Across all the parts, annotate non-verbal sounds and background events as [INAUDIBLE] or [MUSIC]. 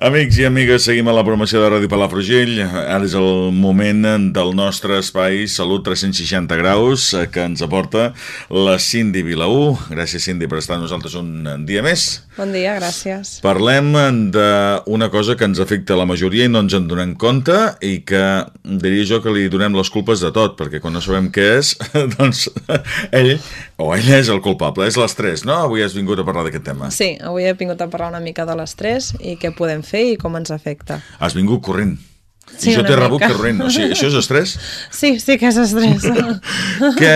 Amics i amigues, seguim a la promoció de Ràdio Palafrugell. Ara és el moment del nostre espai Salut 360 graus eh, que ens aporta la Cindy Vilaú. Gràcies, Cindy, per estar amb nosaltres un dia més. Bon dia, gràcies. Parlem d'una cosa que ens afecta la majoria i no ens en donem compte i que diria jo que li donem les culpes de tot, perquè quan no sabem què és, [LAUGHS] doncs ell o ell és el culpable. És l'estrès, no? Avui has vingut a parlar d'aquest tema. Sí, avui he vingut a parlar una mica de l'estrès i què podem fer i com ens afecta. Has vingut corrent. Sí, I jo t'he rebut corrent. O sigui, això és estrès? [LAUGHS] Sí, sí que és estrès. [LAUGHS] què,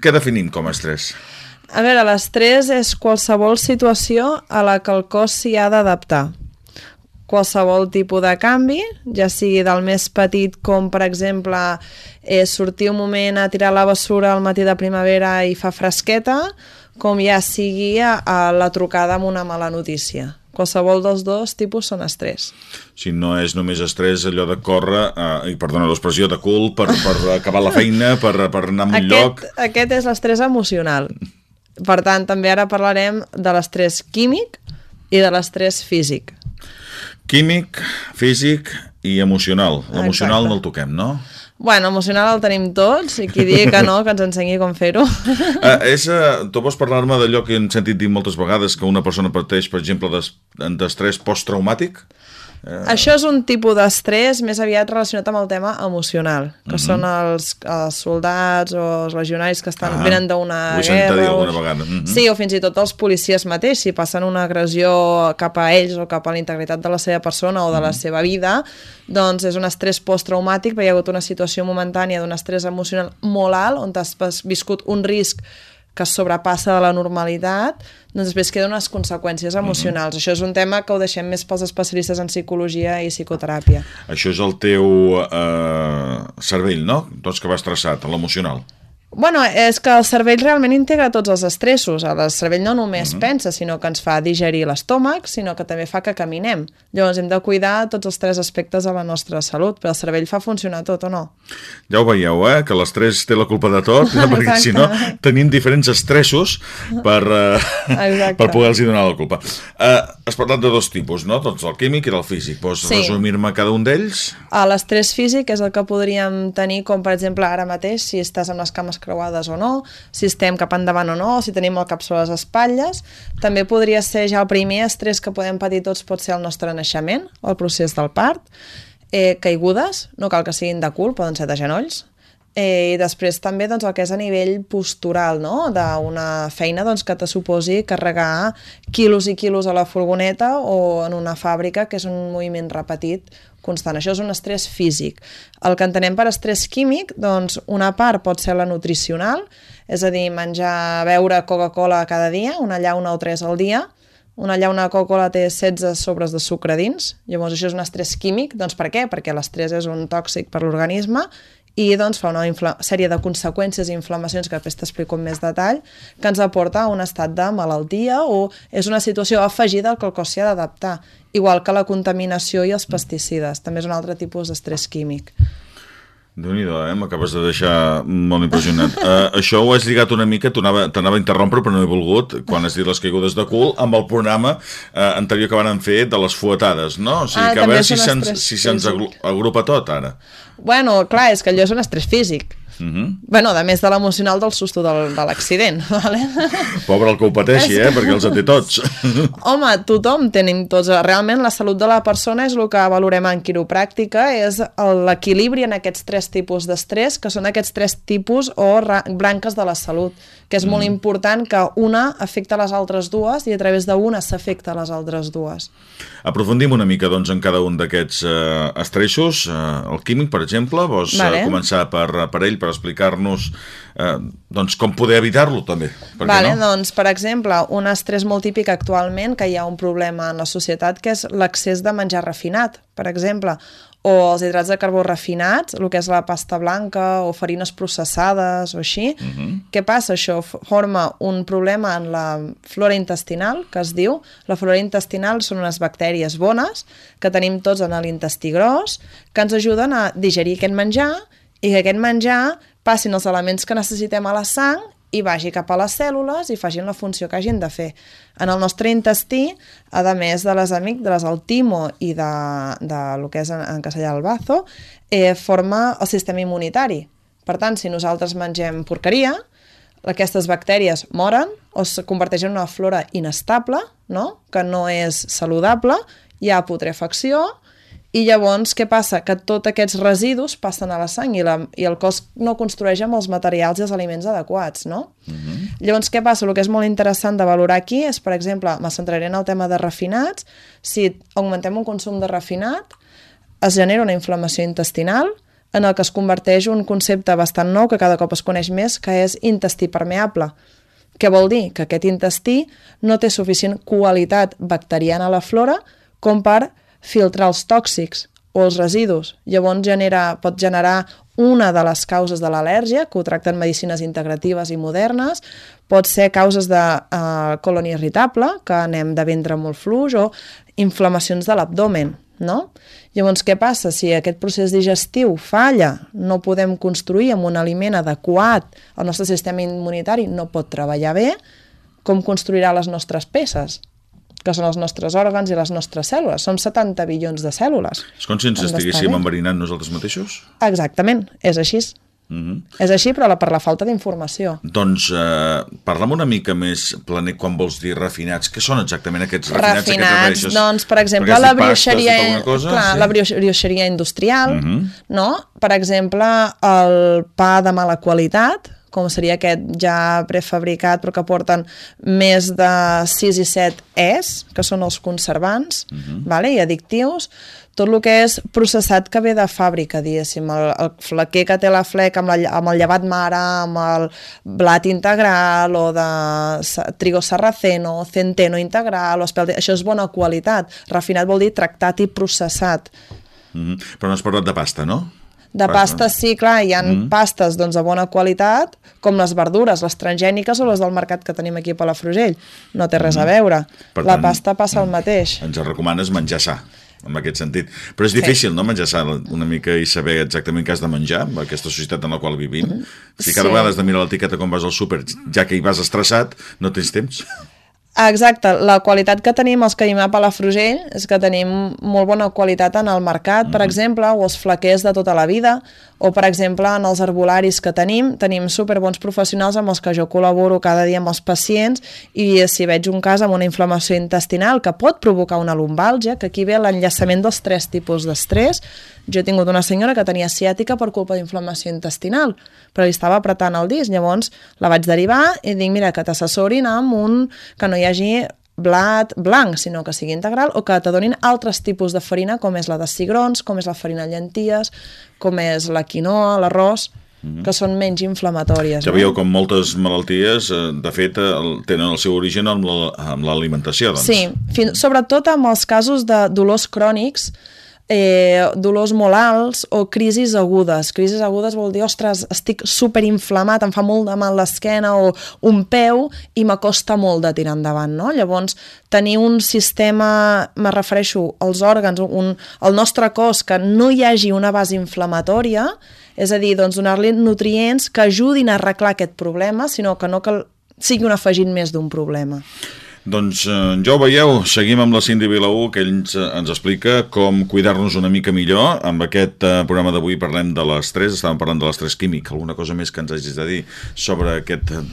què definim com a estrès? a veure, l'estrès és qualsevol situació a la que el cos s'hi ha d'adaptar. Qualsevol tipus de canvi, ja sigui del més petit com, per exemple, eh, sortir un moment a tirar la bessura al matí de primavera i fa fresqueta, com ja sigui a, a la trucada amb una mala notícia. Qualsevol dels dos tipus són estrès. Si no és només estrès, allò de córrer, eh, i perdona l'expressió, de cul, per, per acabar la feina, per, per anar a un Aquest, lloc... aquest és l'estrès emocional. Per tant, també ara parlarem de l'estrès químic i de l'estrès físic. Químic, físic i emocional. L'emocional no el toquem, no? Bueno, emocional el tenim tots, i qui digui que no, que ens ensenyi com fer-ho. Uh, [LAUGHS] és, uh, tu vols parlar-me d'allò que hem sentit dir moltes vegades que una persona pateix, per exemple, d'es- d'estrès posttraumàtic? Això és un tipus d'estrès més aviat relacionat amb el tema emocional, que són els, els soldats o els legionaris que estan, Ah, venen d'una ho guerra. dir o- alguna vegada, mhm. Sí, o fins i tot els policies mateix, si passen una agressió cap a ells o cap a la integritat de la seva persona o de Mhm. la seva vida, doncs és un estrès posttraumàtic, perquè hi ha hagut una situació momentània d'un estrès emocional molt alt, on has viscut un risc que sobrepassa de la normalitat, doncs després queden unes conseqüències emocionals. Això és un tema que ho deixem més pels especialistes en psicologia i psicoteràpia. Això és el teu eh, cervell, no? Doncs que vas traçat, l'emocional. Bueno, és que el cervell realment integra tots els estressos. El cervell no només pensa, sinó que ens fa digerir l'estómac, sinó que també fa que caminem. Llavors hem de cuidar tots els tres aspectes de la nostra salut, però el cervell fa funcionar tot o no. Ja ho veieu, eh? Que l'estrès té la culpa de tot, [LAUGHS] [LAUGHS] perquè si no tenim diferents estressos per, eh, Exacte. per poder-los donar la culpa. Eh, has parlat de dos tipus, no? Doncs el químic i el físic. Vols Sí. resumir-me cada un d'ells? A L'estrès físic és el que podríem tenir, com per exemple ara mateix, si estàs amb les cames creuades o no, si estem cap endavant o no, si tenim el cap sobre les espatlles. També podria ser ja el primer estrès que podem patir tots, pot ser el nostre naixement, o el procés del part, eh, caigudes, no cal que siguin de cul, poden ser de genolls, Eh, I després també doncs, el que és a nivell postural, no? d'una feina doncs, que te suposi carregar quilos i quilos a la furgoneta o en una fàbrica, que és un moviment repetit constant. Això és un estrès físic. El que entenem per estrès químic, doncs una part pot ser la nutricional, és a dir, menjar, beure Coca-Cola cada dia, una llauna o tres al dia, una llauna de Coca-Cola té 16 sobres de sucre dins, llavors això és un estrès químic, doncs per què? Perquè l'estrès és un tòxic per l'organisme i doncs fa una sèrie de conseqüències i inflamacions que després t'explico amb més detall que ens aporta a un estat de malaltia o és una situació afegida al que el cos s'hi ha d'adaptar, igual que la contaminació i els pesticides, també és un altre tipus d'estrès químic. Déu-n'hi-do, eh? M'acabes de deixar molt impressionat. Uh, [LAUGHS] això ho has lligat una mica, t'anava a interrompre, però no he volgut, quan has dit les caigudes de cul, amb el programa uh, anterior que van fer de les fuetades, no? O sigui, Ah, que a veure si se'ns si agru- agrupa tot, ara. Bueno, clar, és que allò és un estrès físic. Uh -huh. Bueno, a més de l'emocional del susto del, de l'accident, [LAUGHS] vale? Pobre el que ho pateixi, eh? Perquè els té tots. [LAUGHS] Home, tothom tenim tots. Realment la salut de la persona és el que valorem en quiropràctica, és l'equilibri en aquests tres tipus d'estrès, que són aquests tres tipus o ra- branques de la salut, que és molt important que una afecta les altres dues i a través d'una s'afecta les altres dues. Aprofundim una mica, doncs, en cada un d'aquests eh, estressos. Eh, el químic, per exemple, vols Vale. eh, començar per, per ell, per explicar-nos eh, doncs, com poder evitar-lo, també. Per Vale, no? doncs, per exemple, un estrès molt típic actualment, que hi ha un problema en la societat, que és l'accés de menjar refinat, per exemple, o els hidrats de carbó refinats, el que és la pasta blanca o farines processades o així. Uh -huh. Què passa? Això forma un problema en la flora intestinal, que es diu. La flora intestinal són unes bactèries bones que tenim tots en l'intestí gros, que ens ajuden a digerir aquest menjar i que aquest menjar passin els elements que necessitem a la sang i vagi cap a les cèl·lules i facin la funció que hagin de fer. En el nostre intestí, a més de les amígdales, el timo i de, de lo que és en, en castellà el bazo, eh, forma el sistema immunitari. Per tant, si nosaltres mengem porqueria, aquestes bactèries moren o es converteixen en una flora inestable, no? que no és saludable, hi ha putrefacció, i llavors, què passa? Que tots aquests residus passen a la sang i, la, i el cos no construeix amb els materials i els aliments adequats, no? Uh Mhm. -huh. Llavors, què passa? El que és molt interessant de valorar aquí és, per exemple, me centraré en el tema de refinats. Si augmentem un consum de refinat, es genera una inflamació intestinal en el que es converteix un concepte bastant nou que cada cop es coneix més, que és intestí permeable. Què vol dir? Que aquest intestí no té suficient qualitat bacteriana a la flora com per filtrar els tòxics o els residus. Llavors genera, pot generar una de les causes de l'al·lèrgia, que ho tracten medicines integratives i modernes, pot ser causes de uh, colon irritable, que anem de ventre molt fluix, o inflamacions de l'abdomen, no? Llavors, què passa? Si aquest procés digestiu falla, no podem construir amb un aliment adequat, el nostre sistema immunitari no pot treballar bé, com construirà les nostres peces? Que són els nostres òrgans i les nostres cèl·lules. Som 70 bilions de cèl·lules. És com si ens estiguéssim enverinant nosaltres mateixos? Exactament, és així. Uh -huh. És així, però la, per la falta d'informació. Doncs eh, parla'm una mica més, Planet, quan vols dir refinats. Què són exactament aquests refinats? Refinats, refereixes? doncs, per exemple, la brioixeria, tota una cosa, clar, sí? la brioix- brioixeria industrial, Mhm. no? Per exemple, el pa de mala qualitat, com seria aquest ja prefabricat, però que porten més de 6 i 7 Es, que són els conservants, Mhm. vale? i addictius, tot el que és processat que ve de fàbrica, diguéssim, el, el flequer que té la flec amb, la, amb el llevat mare, amb el blat integral, o de trigo sarraceno, centeno integral, o espelta, això és bona qualitat. Refinat vol dir tractat i processat. Mhm. Però no has parlat de pasta, no? De pasta, sí, clar, hi ha mm. pastes doncs, de bona qualitat, com les verdures, les transgèniques o les del mercat que tenim aquí a Palafrugell. No té res a veure. Per la tant, pasta passa el mateix. Ens recomanes menjar sa, en aquest sentit. Però és difícil, no?, menjar sa una mica i saber exactament què has de menjar, amb aquesta societat en la qual vivim. Si cada Sí. vegada has de mirar l'etiqueta quan vas al súper, ja que hi vas estressat, no tens temps. Exacte, la qualitat que tenim els que a Palafrugell és que tenim molt bona qualitat en el mercat, per exemple, o els flaquers de tota la vida, o per exemple en els herbolaris que tenim, tenim superbons professionals amb els que jo col·laboro cada dia amb els pacients i si veig un cas amb una inflamació intestinal que pot provocar una lumbàlgia, que aquí ve l'enllaçament dels tres tipus d'estrès, jo he tingut una senyora que tenia ciàtica per culpa d'inflamació intestinal, però li estava apretant el disc, llavors la vaig derivar i dic, mira, que t'assessorin amb un que no hi hagi blat blanc, sinó que sigui integral, o que t'adonin altres tipus de farina, com és la de cigrons, com és la farina de llenties, com és la quinoa, l'arròs, que són menys inflamatòries. Ja no? veieu com moltes malalties, eh, de fet, tenen el seu origen amb la- amb l'alimentació, doncs. Sí, fin, sobretot amb els casos de dolors crònics, eh, dolors molt alts o crisis agudes. Crisis agudes vol dir, ostres, estic superinflamat, em fa molt de mal l'esquena o un peu i m'acosta molt de tirar endavant, no? Llavors, tenir un sistema, me refereixo als òrgans, un, el nostre cos, que no hi hagi una base inflamatòria, és a dir, doncs donar-li nutrients que ajudin a arreglar aquest problema, sinó que no que sigui un afegint més d'un problema. Doncs eh, ja ho veieu, seguim amb la Cindy Vilaú, que ell ens, eh, ens explica com cuidar-nos una mica millor. Amb aquest eh, programa d'avui parlem de l'estrès, estàvem parlant de l'estrès químic. Alguna cosa més que ens hagis de dir sobre aquest eh,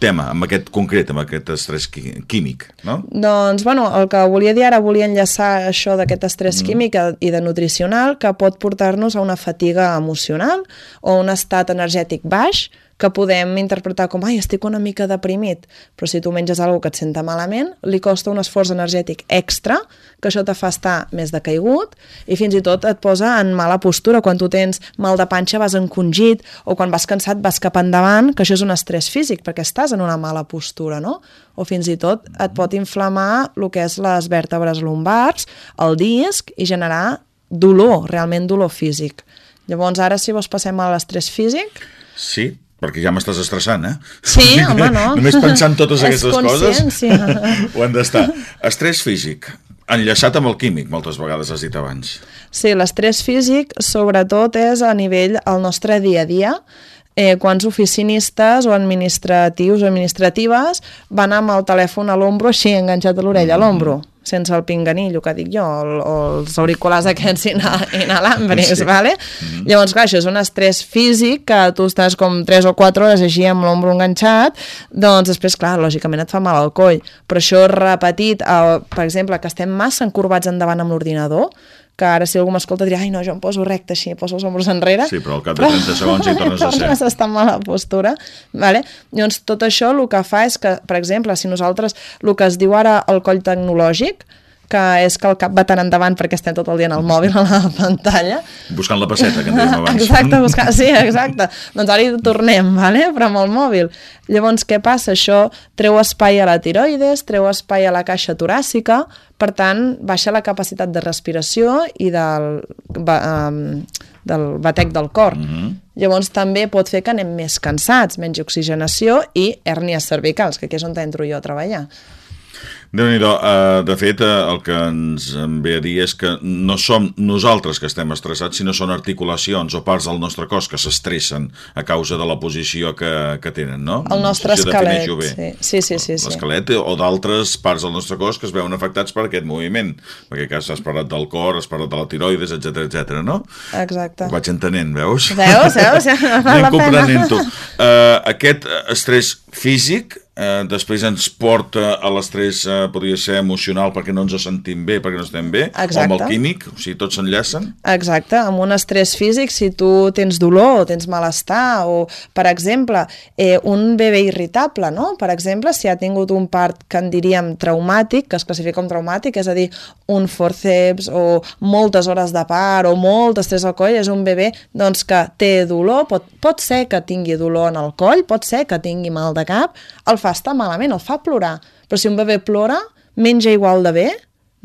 tema, amb aquest concret, amb aquest estrès químic, no? Doncs, bueno, el que volia dir ara, volia enllaçar això d'aquest estrès mm. químic i de nutricional que pot portar-nos a una fatiga emocional o un estat energètic baix que podem interpretar com, ai, estic una mica deprimit, però si tu menges alguna que et senta malament, li costa un esforç energètic extra, que això te fa estar més decaigut i fins i tot et posa en mala postura. Quan tu tens mal de panxa vas encongit o quan vas cansat vas cap endavant, que això és un estrès físic, perquè estàs en una mala postura, no? O fins i tot et pot inflamar el que és les vèrtebres lumbars, el disc i generar dolor, realment dolor físic. Llavors ara si vos passem a l'estrès físic, Sí, perquè ja m'estàs estressant, eh? Sí, [LAUGHS] home, no. Només pensant totes [LAUGHS] aquestes coses consciència. [LAUGHS] ho han d'estar. Estrès físic, enllaçat amb el químic, moltes vegades has dit abans. Sí, l'estrès físic sobretot és a nivell al nostre dia a dia eh, quants oficinistes o administratius o administratives van amb el telèfon a l'ombro així, enganxat a l'orella, a l'ombro sense el pinganillo que dic jo, o, o els auriculars aquests ina, inalàmbrics, sí. vale? Mm -hmm. Llavors, clar, això és un estrès físic que tu estàs com 3 o 4 hores així amb l'ombro enganxat, doncs després, clar, lògicament et fa mal al coll, però això repetit, el, per exemple, que estem massa encorbats endavant amb l'ordinador, que ara si algú m'escolta dirà ai no, jo em poso recte així, poso els ombros enrere sí, però al cap de 30 segons hi tornes a [LAUGHS] ser tornes a estar en mala postura vale? llavors tot això el que fa és que per exemple, si nosaltres, el que es diu ara el coll tecnològic que és que el cap va tan endavant perquè estem tot el dia en el mòbil a la pantalla. Buscant la passeta, que en dèiem abans. Exacte, buscant, sí, exacte. doncs ara hi tornem, vale? però amb el mòbil. Llavors, què passa? Això treu espai a la tiroides, treu espai a la caixa toràcica, per tant, baixa la capacitat de respiració i del, um, del batec del cor. Mm -hmm. Llavors també pot fer que anem més cansats, menys oxigenació i hèrnies cervicals, que aquí és on entro jo a treballar déu nhi uh, de fet, uh, el que ens ve a dir és que no som nosaltres que estem estressats, sinó són articulacions o parts del nostre cos que s'estressen a causa de la posició que, que tenen, no? El nostre esquelet, sí. sí, sí, sí. L'esquelet sí. o d'altres parts del nostre cos que es veuen afectats per aquest moviment, perquè que has parlat del cor, has parlat de la tiroides, etc etc. no? Exacte. Ho vaig entenent, veus? Veus, veus? Ja, [LAUGHS] Anem [LAUGHS] comprenent-ho. Uh, aquest estrès físic eh, després ens porta a l'estrès, eh, podria ser emocional perquè no ens sentim bé, perquè no estem bé, Exacte. o amb el químic, o sigui, tots s'enllacen. Exacte, amb un estrès físic, si tu tens dolor o tens malestar, o, per exemple, eh, un bebè irritable, no? Per exemple, si ha tingut un part que en diríem traumàtic, que es classifica com traumàtic, és a dir, un forceps o moltes hores de part o molt estrès al coll, és un bebè doncs, que té dolor, pot, pot ser que tingui dolor en el coll, pot ser que tingui mal de cap, el fa estar malament, el fa plorar. Però si un bebè plora, menja igual de bé,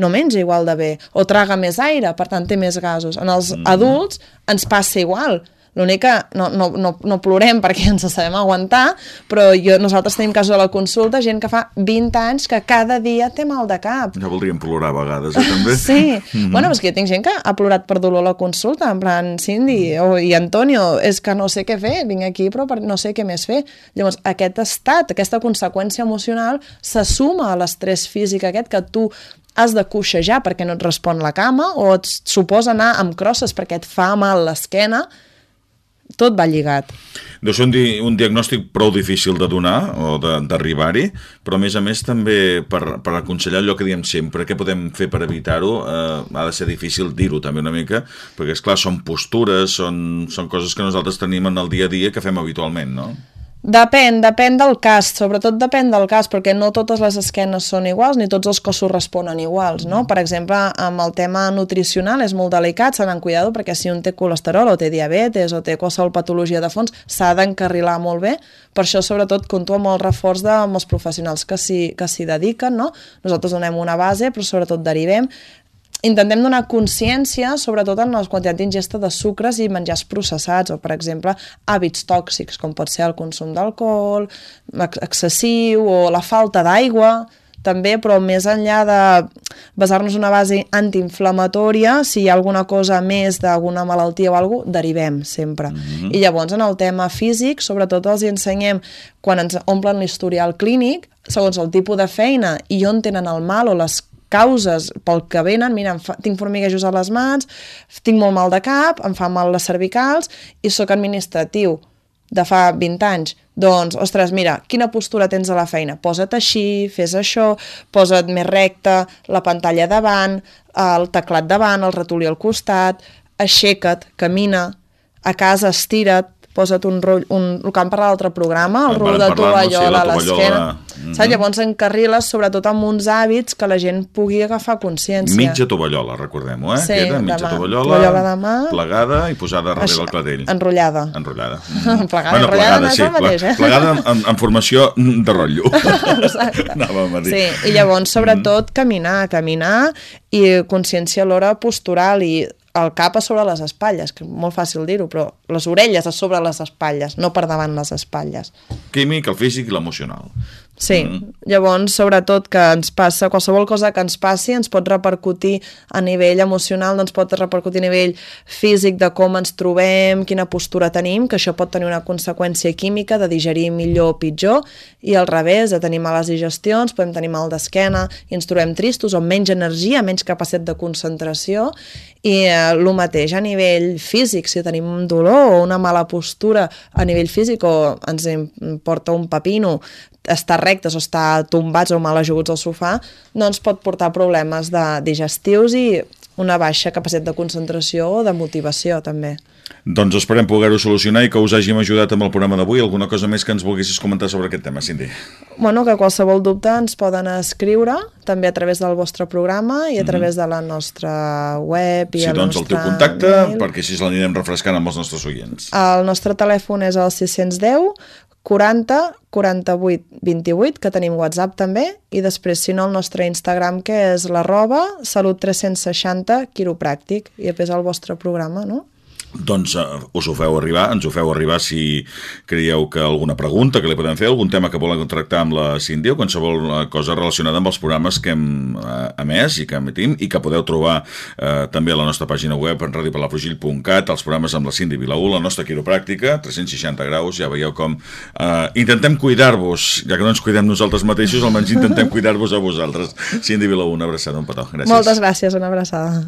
no menja igual de bé, o traga més aire, per tant té més gasos. En els mm -hmm. adults ens passa igual L'únic que no, no, no, no plorem perquè ens sabem aguantar, però jo, nosaltres tenim casos a la consulta, gent que fa 20 anys que cada dia té mal de cap. Ja voldríem plorar a vegades, eh, també? [LAUGHS] sí. Mm -hmm. Bueno, és que jo tinc gent que ha plorat per dolor a la consulta, en plan, Cindy o, i Antonio, és que no sé què fer, vinc aquí però per, no sé què més fer. Llavors, aquest estat, aquesta conseqüència emocional, se suma a l'estrès físic aquest que tu has de coixejar perquè no et respon la cama o et suposa anar amb crosses perquè et fa mal l'esquena tot va lligat. Deu ser un, di un diagnòstic prou difícil de donar o d'arribar-hi, però a més a més també per, per aconsellar allò que diem sempre, què podem fer per evitar-ho, eh, ha de ser difícil dir-ho també una mica, perquè és clar, són postures, són, són coses que nosaltres tenim en el dia a dia que fem habitualment, no? Depèn, depèn del cas, sobretot depèn del cas, perquè no totes les esquenes són iguals ni tots els cossos responen iguals, no? Per exemple, amb el tema nutricional és molt delicat, s'ha d'anar cuidado perquè si un té colesterol o té diabetes o té qualsevol patologia de fons, s'ha d'encarrilar molt bé, per això sobretot compto amb el reforç de, amb els professionals que s'hi dediquen, no? Nosaltres donem una base, però sobretot derivem intentem donar consciència, sobretot en la quantitat d'ingesta de sucres i menjars processats, o, per exemple, hàbits tòxics, com pot ser el consum d'alcohol excessiu o la falta d'aigua, també, però més enllà de basar-nos una base antiinflamatòria, si hi ha alguna cosa més d'alguna malaltia o alguna cosa, derivem sempre. Mm -hmm. I llavors, en el tema físic, sobretot els ensenyem, quan ens omplen l'historial clínic, segons el tipus de feina i on tenen el mal o les causes pel que venen, mira, fa, tinc formiguejos a les mans, tinc molt mal de cap, em fa mal les cervicals i sóc administratiu de fa 20 anys. Doncs, ostres, mira, quina postura tens a la feina? Posa't així, fes això, posa't més recte, la pantalla davant, el teclat davant, el ratolí al costat, aixeca't, camina, a casa estira't, posa't un roll, un, el que hem parlat l'altre programa, el rol de tovallola sí, a l'esquena. Mm -hmm. Saps? Llavors encarriles sobretot amb uns hàbits que la gent pugui agafar consciència. Mitja tovallola, recordem-ho, eh? Sí, Queda mitja mà. tovallola, tovallola de mà, plegada i posada darrere Això, el clatell. Enrotllada. Enrotllada. [LAUGHS] Mm. plegada, bueno, enrotllada plegada, sí, mateix, eh? [LAUGHS] Plegada en, en formació de rotllo. [LAUGHS] Exacte. Anàvem a dir. Sí, i llavors sobretot mm. caminar, caminar i consciència alhora postural i el cap a sobre les espatlles, que és molt fàcil dir-ho, però les orelles a sobre les espatlles, no per davant les espatlles. Químic, el físic i l'emocional. Sí, mm. llavors, sobretot, que ens passa, qualsevol cosa que ens passi ens pot repercutir a nivell emocional, doncs pot repercutir a nivell físic de com ens trobem, quina postura tenim, que això pot tenir una conseqüència química de digerir millor o pitjor, i al revés, de tenir males digestions, podem tenir mal d'esquena i ens trobem tristos o menys energia, menys capacitat de concentració, i eh, el mateix a nivell físic, si tenim un dolor o una mala postura a nivell físic o ens porta un papino, estar rectes o estar tombats o mal ajuguts al sofà, no ens pot portar problemes de digestius i una baixa capacitat de concentració o de motivació també. Doncs esperem poder-ho solucionar i que us hàgim ajudat amb el programa d'avui. Alguna cosa més que ens volguessis comentar sobre aquest tema, Cindy? Bueno, que qualsevol dubte ens poden escriure també a través del vostre programa i a mhm. través de la nostra web i sí, el doncs nostre el teu contacte, mail. perquè així l'anirem refrescant amb els nostres oients. El nostre telèfon és el 610 40 48 28, que tenim WhatsApp també, i després, si no, el nostre Instagram, que és l'arroba salut 360 quiropràctic, i després el vostre programa, no? Doncs uh, us ho feu arribar, ens ho feu arribar si creieu que alguna pregunta que li podem fer, algun tema que volen tractar amb la Cindy o qualsevol eh, cosa relacionada amb els programes que hem uh, emès i que emetim i que podeu trobar uh, també a la nostra pàgina web en radiopalafrugell.cat els programes amb la Cindy Vilaú, la nostra quiropràctica 360 graus, ja veieu com uh, intentem cuidar-vos, ja que no ens cuidem nosaltres mateixos, almenys intentem cuidar-vos a vosaltres. Cindy Vilaú, una abraçada, un petó, gràcies. Moltes gràcies, una abraçada